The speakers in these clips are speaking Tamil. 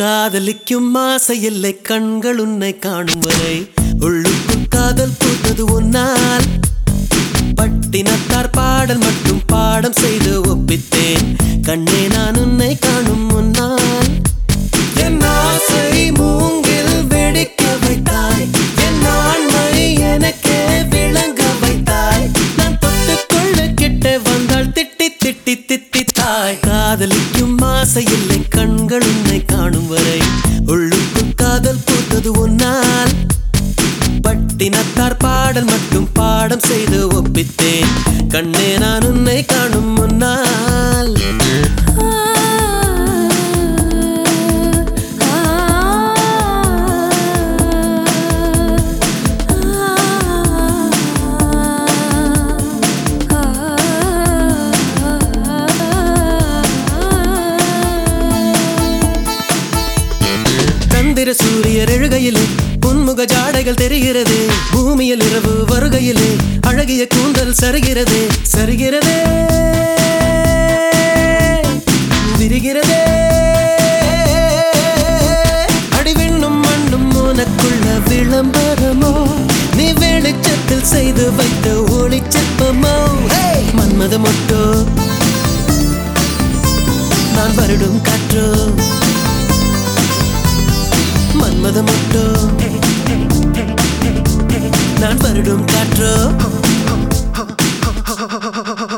காதலிக்கும் ஆசையில்லை கண்கள் உன்னை காணும் வரை. உள்ளுக்குள் காதல் பூத்தது உன்னால். பட்டினத்தார் பாடல் மட்டும் பாடம் செய்து ஒப்பித்தேன். கண்ணே ஆசையில்லை கண்கள் உன்னை காணும் வரை. உள்ளுக்கு காதல் பூத்தது உன்னால். பட்டினத்தார் பாடல் மட்டும் பாடம் செய்து ஒப்பித்தேன். கண்ணே வருகையில் இரவு வருகையிலே அழகிய கூந்தல் சருகிறதே சருகிறதே. விரிகிறதே. அடிவிண்ணும் மண்ணும் உனக்குள்ள விளம்பரமோ? நீ வெளிச்சத்தில் செய்து வைத்த ஒளி ஒளிச்சிற்பமோ மன்மத மொட்டோ நான் வருடும் காற்றோ? மன்மத மொட்டோ நான் வருடும் காற்றோ?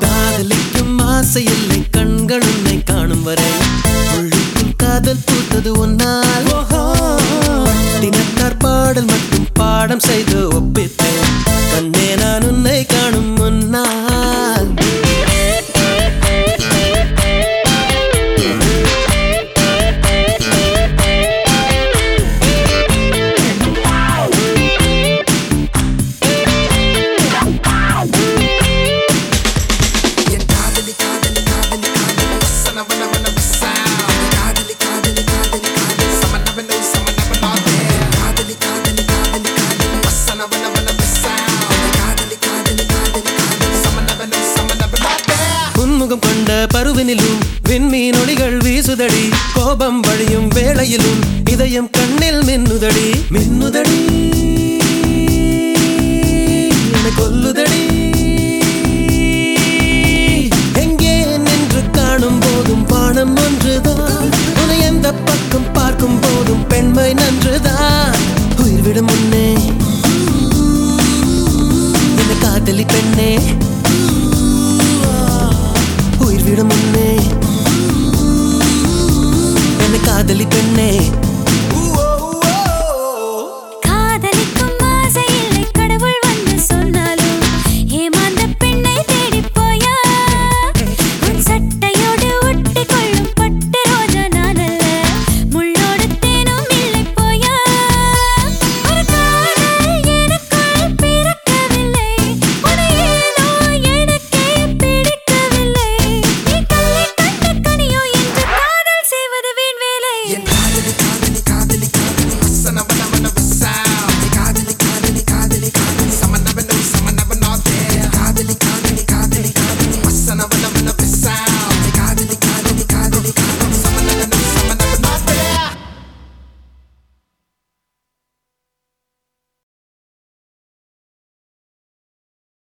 காதலிக்கும் ஆசை இல்லை கண்கள் உன்னை காணும் வரை. உள்ளுக்குள் காதல் பூத்தது ஒன்னால் தினத்தார் பாடல் மட்டும் பாடம் செய்த கொண்ட பருவினிலும் விண்மீன் ஒளிகள் வீசுதடி. கோபம் வழியும் வேளையிலும் இதயம் கண்ணில் மின்னுதடி. மின்னுதடி கொல்லுதடி. எங்கே நின்று காணும் போதும் பானம் ஒன்றுதான். உன எந்த பக்கம் பார்க்கும் போதும் பெண்மை நன்றுதான். என்ன காதலி